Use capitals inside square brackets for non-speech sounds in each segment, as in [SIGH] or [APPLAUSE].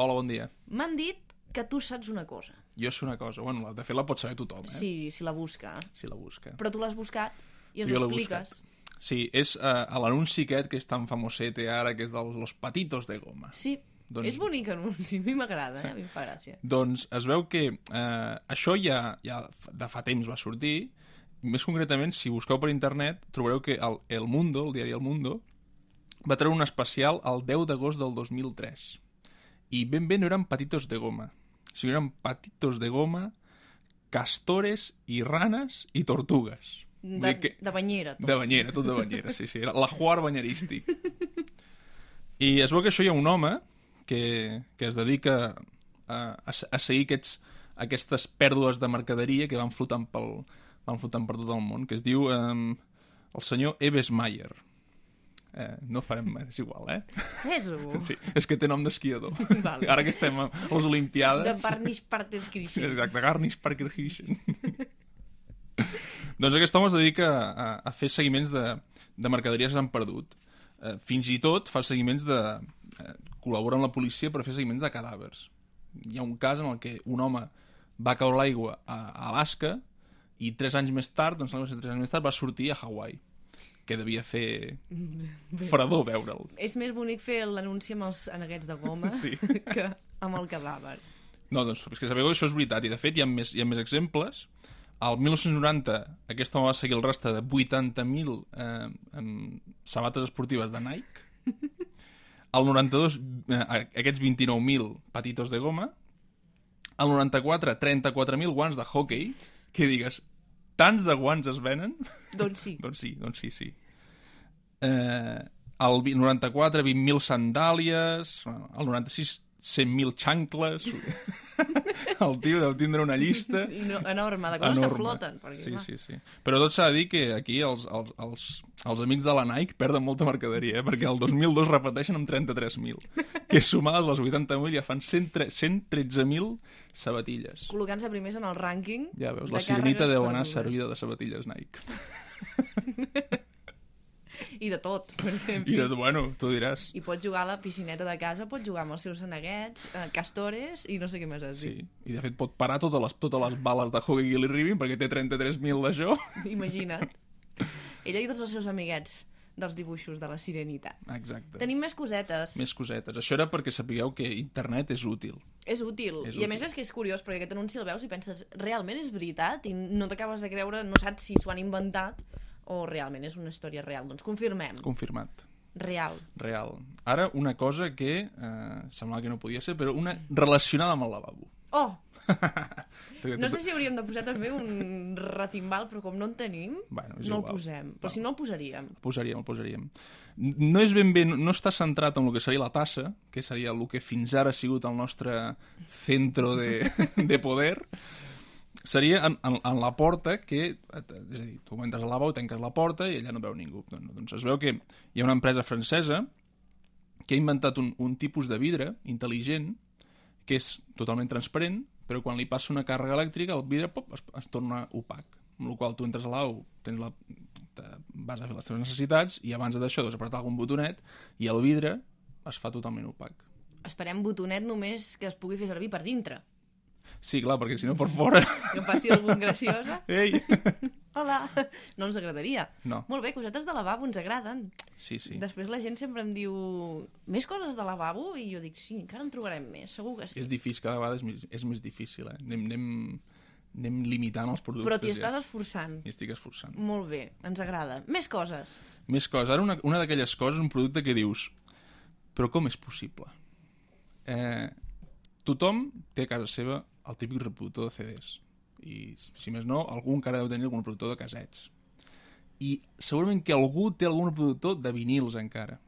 Hola, bon dia. M'han dit que tu saps una cosa. Jo sé una cosa. Bueno, la- de fet la pot saber tothom, eh? Sí, si la busca. Si la busca. Però tu l'has buscat i ens Jo ho expliques. Sí, és uh, l'anunci aquest que és tan famosete ara, que és dels los patitos de goma. Sí, Doncs- és bonic anunci, a mi m'agrada, eh? a mi em fa gràcia. [LAUGHS] Doncs es veu que eh, això ja, ja de fa temps va sortir. Més concretament, si busqueu per internet, trobareu que el, el Mundo, el diari El Mundo, va treure un especial el 10 d'agost del 2003. I ben bé no eren patitos de goma, sinó eren patitos de goma, castores i ranes i tortugues. De, que- de banyera, tot. De banyera, tot de banyera, sí, sí. Era l'ajuar banyerístic. I es veu que això hi ha un home que, que es dedica a, a, a seguir aquests, aquestes pèrdues de mercaderia que van flotant, pel, van flotant per tot el món, que es diu um, el senyor Eves Mayer. Eh, no farem... És igual, eh? Fes-ho. [LAUGHS] Sí, és que té nom d'esquiador. Vale. Ara que estem a les Olimpiades... De Barnish Partenskirchen. Exacte, Garnish Parkerhischen. doncs aquest home es dedica a, a fer seguiments de, de mercaderies que s'han perdut. Eh, fins i tot fa seguiments de... Eh, col·labora amb la policia per fer seguiments de cadàvers. Hi ha un cas en el que un home va caure a l'aigua a, a Alaska i tres anys més tard, doncs tres anys més tard, va sortir a Hawaii que devia fer fredor veure'l. És més bonic fer l'anunci amb els aneguets de goma [LAUGHS] Sí. [LAUGHS] que amb el cadàver. No, doncs, és que sabeu que això és veritat, i de fet hi ha més, hi ha més exemples. Al 1990 aquest home va seguir el rastre de 80.000 eh, sabates esportives de Nike. Al 92, eh, aquests 29.000 patitos de goma. Al 94, 34.000 guants de hockey. Que digues, tants de guants es venen? Doncs sí. [LAUGHS] doncs sí, doncs sí, sí. Eh, vi- 94, 20.000 sandàlies. Al 96, 100.000 xancles. [LAUGHS] [LAUGHS] El tio deu tindre una llista [LAUGHS] I no, enorme, de coses enorme. que floten. Perquè, sí, sí, sí. Però tot s'ha de dir que aquí els, els, els, els amics de la Nike perden molta mercaderia, eh? perquè el 2002 repeteixen amb 33.000, [LAUGHS] que sumades les 80.000 ja fan 100 113.000 sabatilles. Col·locant-se primers en el rànquing Ja veus, la sirenita deu anar servida de sabatilles Nike. I de tot. [LAUGHS] I, de, bueno, tu diràs. I pots jugar a la piscineta de casa, pots jugar amb els seus aneguets, eh, castores i no sé què més has Sí, dit. i de fet pot parar totes les, totes les bales de que li arribin perquè té 33.000 d'això. [LAUGHS] Imagina't. Ella i tots els seus amiguets dels dibuixos de la sirenita. Exacte. Tenim més cosetes. Més cosetes. Això era perquè sapigueu que internet és útil. És útil. És I a útil. més és que és curiós, perquè aquest anunci el veus i penses, realment és veritat? I no t'acabes de creure, no saps si s'ho han inventat o realment és una història real. Doncs confirmem. Confirmat. Real. Real. Ara, una cosa que eh, semblava que no podia ser, però una relacionada amb el lavabo. Oh! [LAUGHS] No sé si hauríem de posar també un retimbal, però com no en tenim, Bueno, no el igual. posem. Però si no el posaríem. El posaríem, el posaríem. No és ben bé, no, no està centrat en el que seria la tassa, que seria el que fins ara ha sigut el nostre centro de, [LAUGHS] de poder, seria en, en, en la porta que, és a dir, tu entres al lavabo, tanques la porta i allà no veu ningú. Doncs, es veu que hi ha una empresa francesa que ha inventat un, un tipus de vidre intel·ligent que és totalment transparent, però quan li passa una càrrega elèctrica el vidre pop, es, es torna opac. Amb la qual tu entres a l'au, tens la, vas a fer les teves necessitats i abans d'això deus apretar algun botonet i el vidre es fa totalment opac. Esperem botonet només que es pugui fer servir per dintre. Sí, clar, perquè si no per fora... Que em passi algun graciosa. [LAUGHS] Ei! Hola! No ens agradaria. No, Molt bé, cosetes de lavabo ens agraden. sí, sí. Després la gent sempre em diu més coses de lavabo i jo dic sí, encara en trobarem més, segur que sí. És difícil, cada vegada és més, és més difícil, eh? Anem, anem, anem limitant els productes. Però t'hi ja. estàs esforçant. M'hi estic esforçant. Molt bé, ens agrada. Més coses. Més coses. Ara una, una d'aquelles coses, un producte que dius però com és possible? Eh, tothom té a casa seva el típic reproductor de CDs. I, si més no, algú encara deu tenir algun reproductor de casets. I segurament que algú té algun reproductor de vinils encara.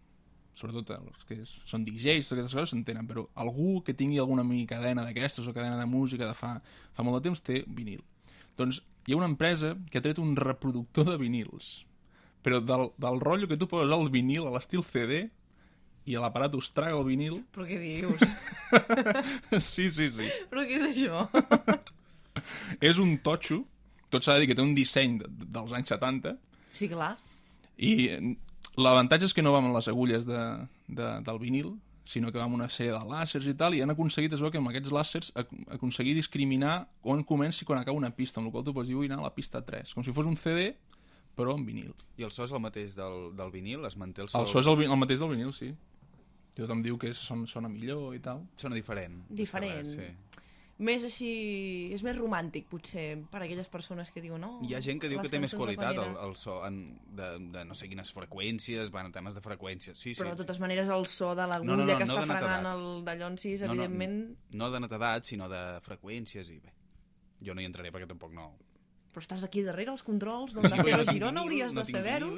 Sobretot els que són DJs, aquestes coses s'entenen, però algú que tingui alguna mini cadena d'aquestes o cadena de música de fa, fa molt de temps té vinil. Doncs hi ha una empresa que ha tret un reproductor de vinils però del, del rotllo que tu poses el vinil a l'estil CD i l'aparat us traga el vinil Però què dius? Sí, sí, sí Però què és això? és un totxo tot s'ha de dir que té un disseny de, dels anys 70 Sí, clar. i l'avantatge és que no va amb les agulles de, de, del vinil sinó que va amb una sèrie de làsers i tal, i han aconseguit, es veu que amb aquests làsers, ac aconseguir discriminar on comença i quan acaba una pista, amb la qual tu pots dir, vull anar a la pista 3, com si fos un CD, però en vinil. I el so és el mateix del, del vinil? Es manté el so? El so és el, el mateix del vinil, sí. Tothom diu que son, sona millor i tal. Sona diferent. Diferent. res, sí. Més així... És més romàntic, potser, per a aquelles persones que diuen no... Hi ha gent que diu que té més qualitat el, Fallera". el so en, de, de no sé quines freqüències, van temes de freqüències. Sí, sí. Però de totes maneres el so de l'agulla No, no, no, que no està fregant el dallonsis, No, no, evidentment... No de netedat, sinó de freqüències i bé. Jo no hi entraré perquè tampoc no... Però estàs aquí darrere els controls del de tinc Girona, vinil, hauries no de saber-ho.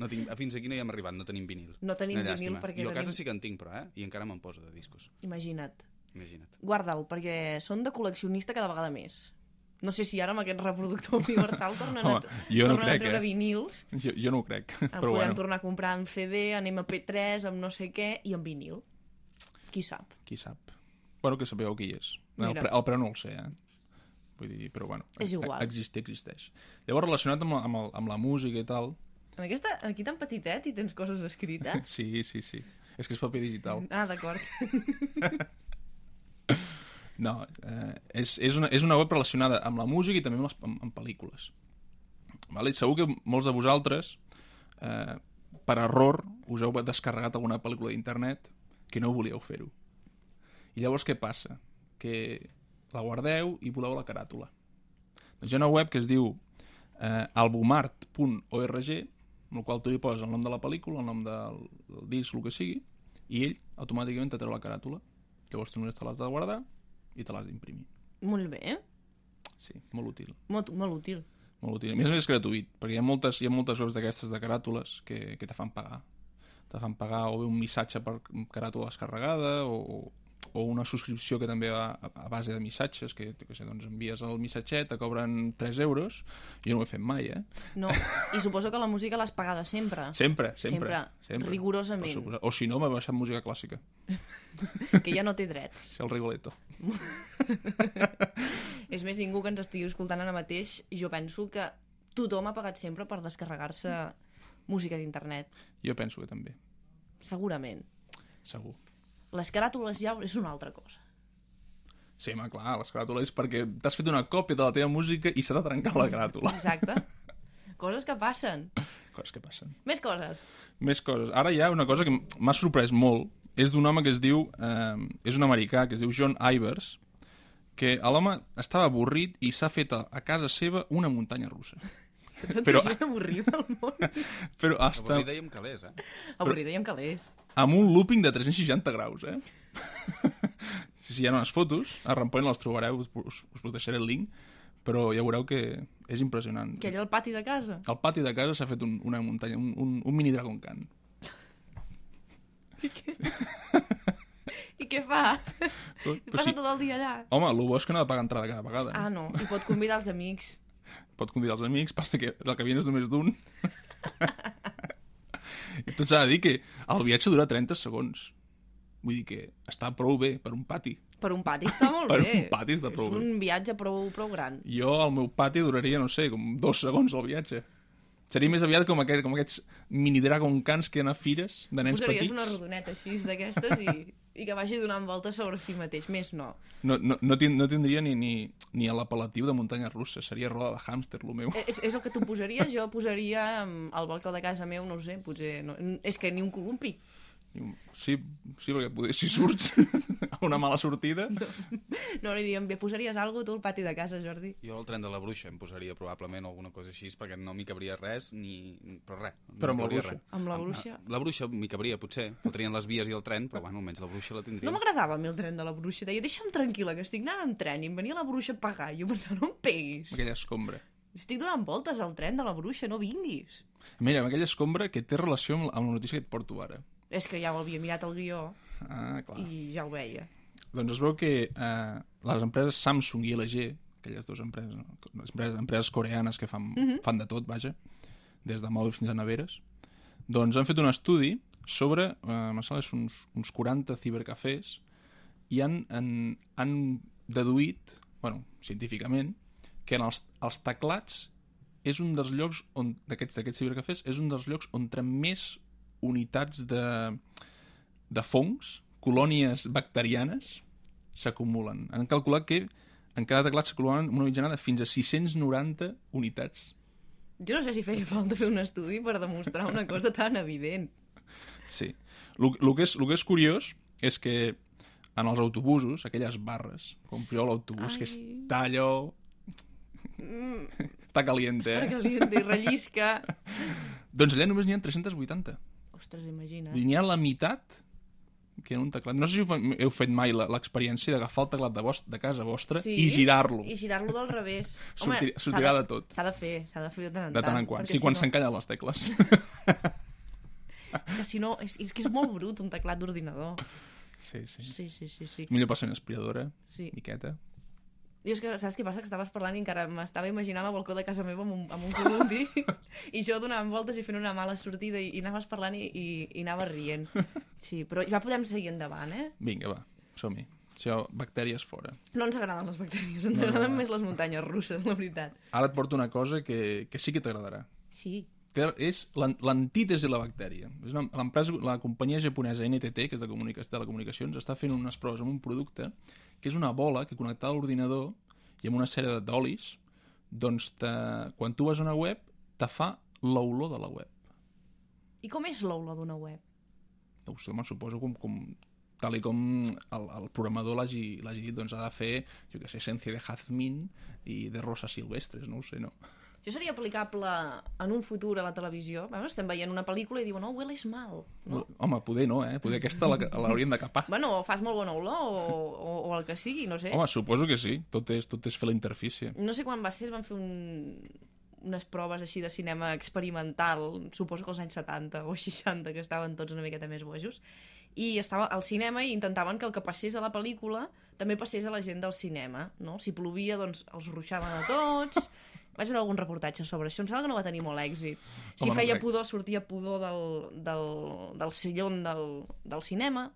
No tinc, fins aquí no hi hem arribat, no tenim vinil. No tenim Una vinil perquè Jo a casa tenim- sí que en tinc, però, eh? I encara me'n poso de discos. Imagina't. Imagina't. Guarda'l, perquè són de col·leccionista cada vegada més. No sé si ara amb aquest reproductor universal [LAUGHS] tornen, Home, a, jo no tornen crec, a treure eh? vinils. Jo, jo no ho crec, En però podem bueno, tornar a comprar en CD, en MP3, amb no sé què, i en vinil. Qui sap? qui sap. Bueno, que sapigueu qui és. El, pre, el preu no el sé, eh? Vull dir, però bueno, És igual. existir, existeix. Llavors, relacionat amb, la- amb, el, amb la música i tal, En aquesta, aquí tan petitet i tens coses escrites? [LAUGHS] sí, sí, sí. És que és paper digital. Ah, d'acord. [LAUGHS] No, eh, és, és, una, és una web relacionada amb la música i també amb, les, amb, amb pel·lícules. Vale? I segur que molts de vosaltres, eh, per error, us heu descarregat alguna pel·lícula d'internet que no volíeu fer-ho. I llavors què passa? Que la guardeu i voleu la caràtula. Doncs hi ha una web que es diu eh, albumart.org amb el qual tu li poses el nom de la pel·lícula, el nom del, del disc, el que sigui, i ell automàticament te treu la caràtula. Llavors tu només te l'has de guardar i te l'has d'imprimir. Molt bé, Sí, molt útil. molt, molt útil. Molt útil. A més a més és gratuït, perquè hi ha moltes, hi ha moltes webs d'aquestes de caràtules que, que te fan pagar. Te fan pagar o bé un missatge per caràtula descarregada o, o una subscripció que també va a, base de missatges, que, què sé, doncs envies el missatget, te cobren 3 euros, jo no ho he fet mai, eh? No, i suposo que la música l'has pagada sempre. Sempre, sempre. Sempre, sempre rigorosament. O si no, m'ha baixat música clàssica. Que ja no té drets. És el Rigoletto. [LAUGHS] És més, ningú que ens estigui escoltant ara mateix, jo penso que tothom ha pagat sempre per descarregar-se música d'internet. Jo penso que també, Segurament. segur. Les caràtules ja és una altra cosa. Sí, home, clar, les caràtules perquè t'has fet una còpia de la teva música i s'ha de trencar la caràtula. [LAUGHS] Exacte. Coses que passen. Coses que passen. Més coses. Més coses. Ara hi ha una cosa que m'ha sorprès molt. És d'un home que es diu... Eh, és un americà que es diu John Ivers, que l'home estava avorrit i s'ha fet a, a casa seva una muntanya russa. Però... Però- gent avorrida al món. [LAUGHS] Però hasta Avui dèiem calés, eh? Avorrida i amb calés. amb un looping de 360 graus, eh? [LAUGHS] si hi ha unes fotos, a Rampoint les trobareu, us, us, us protegiré el link, però ja veureu que és impressionant. Que allà al pati de casa. Al pati de casa s'ha fet un, una muntanya, un, un, un mini Dragon Khan. I què [LAUGHS] fa? Però, Passa sí, tot el dia allà. home, el bo és que no ha de pagar entrada cada vegada. Ah, no. I pot convidar els amics. Pot convidar els amics, [LAUGHS] passa que la cabina és només d'un. I tot s'ha de dir que el viatge dura 30 segons. Vull dir que està prou bé per un pati. Per un pati està [LAUGHS] molt Per bé. un pati està prou És bé. un viatge prou, prou gran. Jo, al meu pati, duraria, no sé, com dos segons el viatge. Seria més aviat com, aquest, com aquests mini Dragon Cans que hi ha a fires de nens Posaries petits. una rodoneta així d'aquestes i, i que vagi donant voltes sobre si mateix. Més no. No, no, no, tin, no tindria ni, ni, ni l'apel·latiu de muntanya russa. Seria roda de hàmster, el meu. És, és el que tu posaries, jo posaria al balcó de casa meu, no ho sé, potser... No, és que ni un columpi. Sí, sí, perquè poder, si [LAUGHS] surts [LAUGHS] a una mala sortida... No aniríem bé. Posaries alguna cosa tu al pati de casa, Jordi? Jo el tren de la bruixa em posaria probablement alguna cosa així, perquè no m'hi cabria res, ni... però res. no Però amb la bruixa. res. Amb la bruixa? La bruixa m'hi cabria, potser. Fotrien les vies i el tren, però bueno, almenys la bruixa la tindria. No m'agradava a mi el tren de la bruixa. Deia, deixa'm tranquil·la, que estic anant en tren i em venia la bruixa a pagar. I jo pensava, no em peguis. aquella escombra. Estic donant voltes al tren de la bruixa, no vinguis. Mira, amb aquella escombra que té relació amb, amb la notícia que et porto ara. És que ja ho havia mirat el guió Ah, clar. i ja ho veia. Doncs es veu que eh, les empreses Samsung i LG, aquelles dues empreses, no? les empreses, empreses coreanes que fan, Mhm. fan de tot, vaja, des de mòbils fins a neveres, doncs han fet un estudi sobre, eh, em sembla uns, uns 40 cibercafès i han, han, han deduït, bueno, científicament, que en els, els teclats és un dels llocs on d'aquests d'aquests cibercafès és un dels llocs on més unitats de, de fongs colònies bacterianes s'acumulen. Han calculat que en cada teclat s'acumulen una mitjana de fins a 690 unitats. Jo no sé si feia falta fer un estudi per demostrar una cosa tan evident. Sí. El que, és, lo que és curiós és que en els autobusos, aquelles barres, com jo l'autobús, que està allò... Mm, [LAUGHS] Està caliente, està eh? caliente i rellisca. [LAUGHS] Doncs allà només n'hi ha 380. Ostres, imagina. I n'hi ha la meitat que en un teclat. No sé si heu heu fet mai la- l'experiència d'agafar el teclat de, vos, de casa vostra Sí? i girar-lo. I girar-lo del revés. [LAUGHS] S'ha sortirà de tot. S'ha de fer, s'ha de fer de tant en De tant en quant. Sí, quan si no- s'encallen les tecles. [LAUGHS] Que si no, és, és que és molt brut un teclat d'ordinador. Sí, sí. Sí, sí, sí, sí. Millor passar una aspiradora, sí. miqueta. I és que, saps què passa? Que estaves parlant i encara m'estava imaginant al balcó de casa meva amb un, amb un columbi [LAUGHS] i jo donàvem voltes i fent una mala sortida i, i anaves parlant i, i, i anaves rient. Sí, però ja podem seguir endavant, eh? Vinga, va, som-hi. Això, bactèries fora. No ens agraden les bactèries, ens No, agraden no. més les muntanyes russes, la veritat. Ara et porto una cosa que, que sí que t'agradarà. Sí. Té- És l'an- l'antítesi de la bactèria. És una- L'empresa, la companyia japonesa NTT, que és de, comunica de telecomunicacions, està fent unes proves amb un producte que és una bola que connectada a l'ordinador i amb una sèrie d'olis, doncs te, quan tu vas a una web, te fa l'olor de la web. I com és l'olor d'una web? No ho sé, me'n suposo com, com tal i com el, el programador l'hagi dit, doncs ha de fer, jo què sé, essència de jazmín i de rosas silvestres, no ho sé, no. Això seria aplicable en un futur a la televisió. Veus, estem veient una pel·lícula i diuen, oh, hueles mal. No? Home, poder no, eh? Poder aquesta la- l'hauríem de capar. Bueno, o fas molt bona olor o, o, o el que sigui, no sé. Home, suposo que sí. Tot és, tot és fer la interfície. No sé quan va ser, es van fer un... unes proves així de cinema experimental, suposo que als anys 70 o 60, que estaven tots una miqueta més bojos, i estava al cinema i intentaven que el que passés a la pel·lícula també passés a la gent del cinema, no? Si plovia, doncs els ruixaven a tots... Vaig veure algun reportatge sobre això, em sembla que no va tenir molt èxit. Si Home, no feia crec. pudor, sortia pudor del, del, del sillon del, del cinema.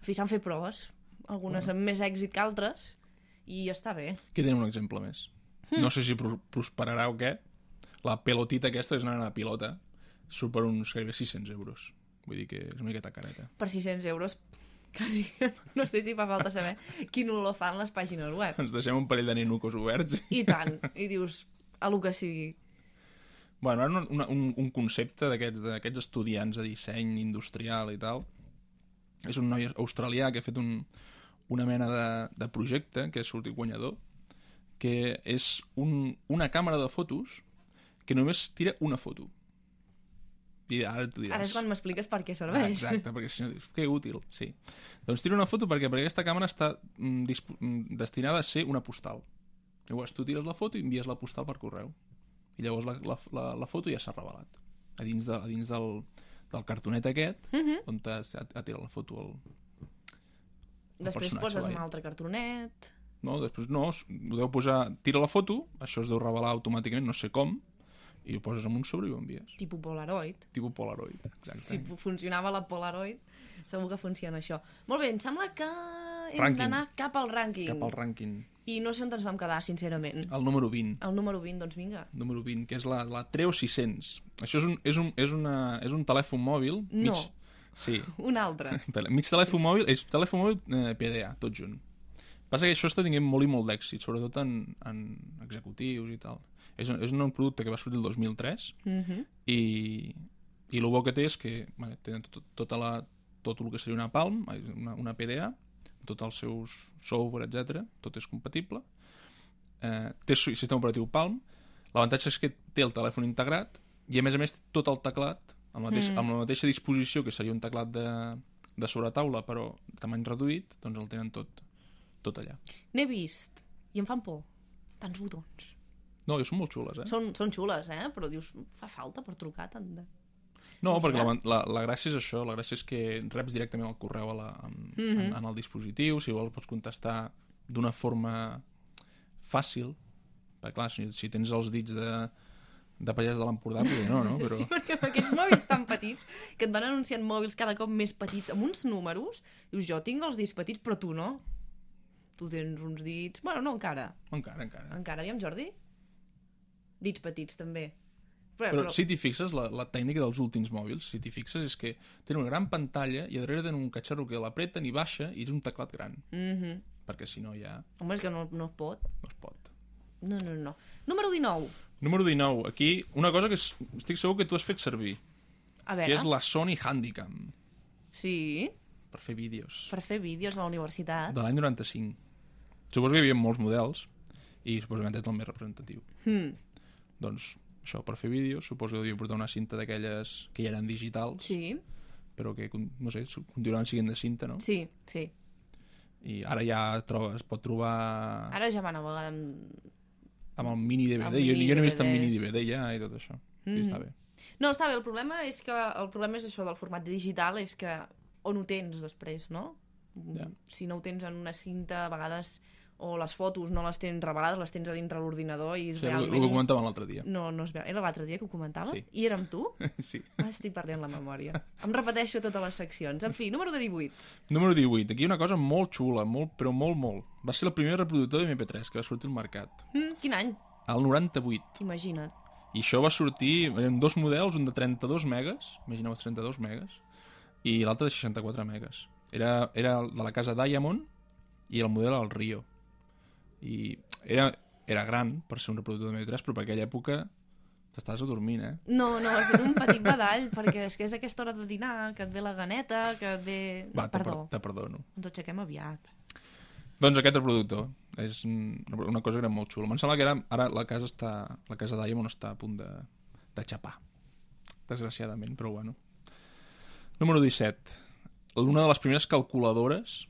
En fi, s'han fet proves, algunes amb més èxit que altres, i està bé. Aquí tenim un exemple més. No sé si pro- prosperarà o què. La pelotita aquesta, que és una nena de pilota, surt per uns gairebé 600 euros. Vull dir que és una miqueta careta. per 600 euros quasi, no sé si fa falta saber quin olor fan les pàgines web. Ens deixem un parell de nenucos oberts. I tant. I dius, a lo que sigui. Bueno, ara un, una- un, un concepte d'aquests estudiants de disseny industrial i tal. És un noi australià que ha fet un, una mena de, de projecte que ha sortit guanyador, que és un, una càmera de fotos que només tira una foto. I ara tu diràs... Ara és quan m'expliques per què Ah, serveix. exacte, perquè si no dius, que útil, sí. Doncs tira una foto perquè, perquè aquesta càmera està mm, mm, destinada a ser una postal. Llavors tu tires la foto i envies la postal per correu. I llavors la, la, la, la foto ja s'ha revelat. A dins, de, a dins del, del cartonet aquest, Mhm. on t'ha ha tirat la foto el... el Després poses un altre cartonet... No, després no, ho deu posar... Tira la foto, això es deu revelar automàticament, no sé com, i ho poses en un sobre i ho envies. tipus Polaroid. Tipus Polaroid, exacte. Si funcionava la Polaroid, segur que funciona això. Molt bé, em sembla que hem d'anar cap al rànquing. Cap al rànquing. I no sé on ens vam quedar, sincerament. El número 20. El número 20, doncs vinga. número 20, que és la, la Treo 600. Això és un, és un, és una, és un telèfon mòbil... No. Mig, sí, [LAUGHS] Un altre. [LAUGHS] mig telèfon mòbil, és telèfon mòbil eh, PDA, tot junt. Passa que això està tinguent molt i molt d'èxit, sobretot en, en executius i tal. És, un- és un producte que va sortir el 2003 Mhm. i, i el bo que té és que bueno, té tot, tota la, tot el que seria una Palm, una, una PDA, tots els seus software, etc. tot és compatible. Eh, té sistema operatiu Palm. L'avantatge és que té el telèfon integrat i, a més a més, tot el teclat amb la, mateixa, Mm. amb la mateixa disposició que seria un teclat de, de sobretaula, però de tamany reduït, doncs el tenen tot, tot allà. N'he vist. I em fan por. Tants botons. No, i són molt xules, eh? Són, són xules, eh? Però dius, fa falta per trucar tant de... No, perquè la, la, la gràcia és això, la gràcia és que reps directament el correu a la, en, mm Mhm. -hmm. en, en el dispositiu, si vols pots contestar d'una forma fàcil, perquè clar, si, si tens els dits de, de pagès de l'Empordà, potser no, no? [LAUGHS] Però... Sí, perquè amb aquests mòbils tan petits, que et van anunciant mòbils cada cop més petits, amb uns números, dius, jo tinc els dits petits, però tu no. Tu tens uns dits... Bueno, no encara. Encara, encara. Encara, aviam, Jordi? Dits petits, també. Però, Però si t'hi fixes, la, la tècnica dels últims mòbils, si t'hi fixes, és que tenen una gran pantalla i a darrere tenen un catxarro que l'apreten i baixa i és un teclat gran. Mhm. Perquè si no ja Home, és que no, no es pot. no es pot. No, no, no. Número 19. Número 19. Aquí, una cosa que es, estic segur que tu has fet servir, A que veure. és la Sony Handycam, Sí, per fer vídeos. per fer vídeos a la universitat. De l'any 95. Suposo que hi havia molts models i suposo que aquest és el més representatiu. Hmm. Doncs això, per fer vídeos, suposo que devia portar una cinta d'aquelles que ja eren digitals, Sí, però que, no sé, continuaran siguent de cinta, no? sí, sí. I ara ja es, troba, es pot trobar Ara ja van a vegades amb... amb el mini DVD. Jo, mini jo n'he vist amb DVDs. mini DVD ja i tot això. Sí, Mhm. està bé. No, està bé, el problema és que el problema és això del format digital, és que on ho tens després, no? Ja. Si no ho tens en una cinta, a vegades, o les fotos no les tens revelades, les tens a dintre l'ordinador i Sí, el, realment... el que comentàvem l'altre dia. No, no es veu. Era l'altre dia que ho comentava? Sí. I érem tu? [LAUGHS] Sí. Ah, estic perdent la memòria. Em repeteixo totes les seccions. En fi, número de 18. Número 18. Aquí una cosa molt xula, molt, però molt, molt. Va ser el primer reproductor de MP3 que va sortir al mercat. Mm, quin any? Al 98. Imagina't. I això va sortir en dos models, un de 32 megas, imagineu els 32 megas, i l'altre de 64 megas. Era, era de la casa Diamond i el model al Rio. I era, era gran per ser un reproductor de MP3, però per aquella època t'estaves adormint, eh? No, no, he fet un petit badall, perquè és que és aquesta hora de dinar, que et ve la ganeta, que et ve... Va, per, Perdó, te perdono. ens aixequem aviat. Doncs aquest reproductor és una cosa que era molt xula. Em sembla que era, ara la casa està, la casa Diamond està a punt de, de xapar. Desgraciadament, però bueno. Número 17. Una de les primeres calculadores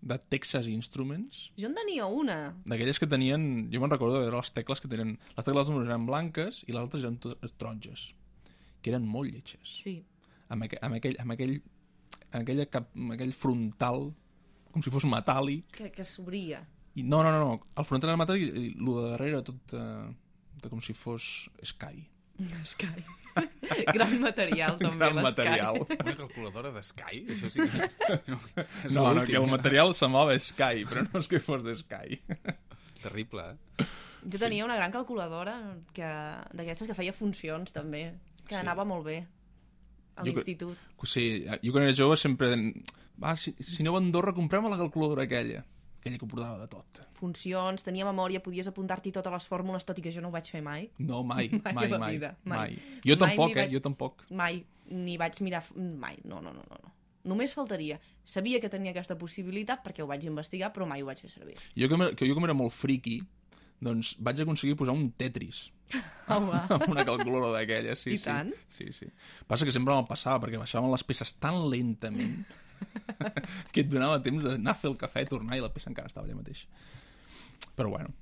de Texas Instruments, Jo en tenia una. d'aquelles que tenien... Jo me'n recordo de veure les tecles que tenen... Les tecles números eren blanques i les altres eren totes taronges, que eren molt lletges. Sí. Amb, aqu amb, aquell, amb, aquell, amb, aquella cap, amb aquell frontal com si fos metàl·lic Que, que s'obria. i no, no, no, no. El frontal era metàl·lic i el de darrere era tot eh, de com si fos Sky. Sky. [LAUGHS] Gran material, també, Gran material. [LAUGHS] Una calculadora de Sky? Això sí que... No, No, que el material semblava Sky, però no és que fos de Sky. Terrible, eh? Jo tenia una gran calculadora que d'aquestes que feia funcions, també, que Sí. anava molt bé a l'institut. Sí, jo quan era jove sempre... Va, si, si aneu a Andorra, comprem la calculadora aquella. Aquella que ho portava de tot. Funcions, tenia memòria, podies apuntar-t'hi totes les fórmules, tot i que jo no ho vaig fer mai. No, mai, [LAUGHS] Mai mai, mai, vida, mai. mai. Jo Mai tampoc, eh? vaig- Jo tampoc. Mai, ni vaig mirar... Mai, no, no, no, no. no. Només faltaria. Sabia que tenia aquesta possibilitat perquè ho vaig investigar, però mai ho vaig fer servir. Jo com era, que jo com era molt friki, doncs vaig aconseguir posar un Tetris [LAUGHS] Home, [LAUGHS] amb una calculadora d'aquella, sí, I sí. tant. Sí, sí. Passa que sempre me'l passava, perquè baixaven les peces tan lentament [LAUGHS] que et donava temps d'anar a fer el cafè, tornar i la peça encara estava allà mateix. Però bueno.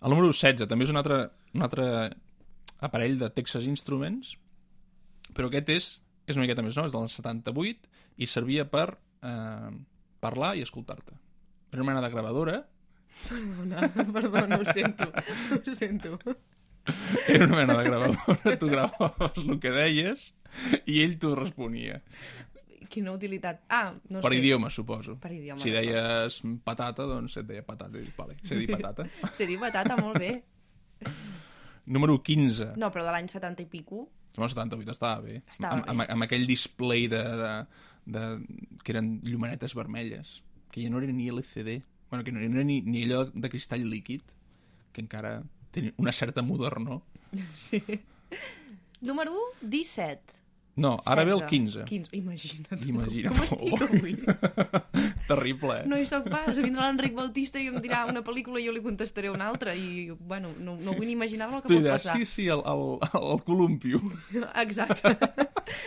El número 16 també és un altre, un altre aparell de Texas Instruments, però aquest és, és una miqueta més nou, és del 78, i servia per eh, parlar i escoltar-te. Era una mena de gravadora, perdona, [LAUGHS] perdona, ho sento, ho sento. era una mena de gravadora, tu gravaves el que deies i ell t'ho responia. Quina utilitat. Ah, no per sé. idioma, suposo. Per idioma, Si deies patata, doncs et deia patata. i dius, Vale, sé dir patata. [LAUGHS] Sé dir patata molt bé. Número 15. No, però de l'any 70 i pico, No. 78 estava bé. Estava amb, bé. amb, amb aquell display de, de, de, que eren llumenetes vermelles, que ja no era ni LCD. Bueno, que no era ni, ni allò de cristall líquid, que encara tenia una certa modernor. [LAUGHS] sí. Número 17. No, ara ve el 16. 15. 15. Imagina't. Imagina't. Com estic avui? [LAUGHS] Terrible, eh? No hi soc pas. Vindrà l'Enric Bautista i em dirà una pel·lícula i jo li contestaré una altra. I, bueno, no, no vull ni imaginar el que pot passar. sí, sí, el, el, el columpio. [LAUGHS] Exacte.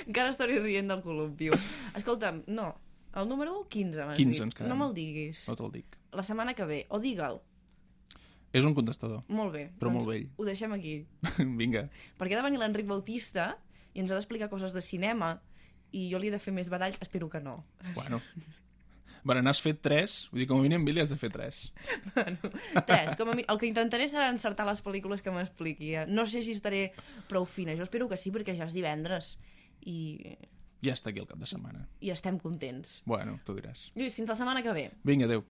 Encara estaré rient del columpio. Escolta'm, no. El número 15, m'has 15 dit. No me'l diguis. No te'l dic. La setmana que ve. O digue'l. És un contestador. Molt bé. Però doncs molt vell. Ho deixem aquí. [LAUGHS] Vinga. Perquè ha de venir l'Enric Bautista i ens ha d'explicar coses de cinema i jo li he de fer més badalls, espero que no. Bueno. Bueno, n'has fet tres, vull dir, com a mínim ell has de fer tres. Bueno, tres. Com a mi... El que intentaré serà encertar les pel·lícules que m'expliqui. eh? No sé si estaré prou fina. Jo espero que sí, perquè ja és divendres i, Ja està aquí el cap de setmana. i estem contents. Bueno, tu diràs. Lluís, fins la setmana que ve. Vinga, adeu.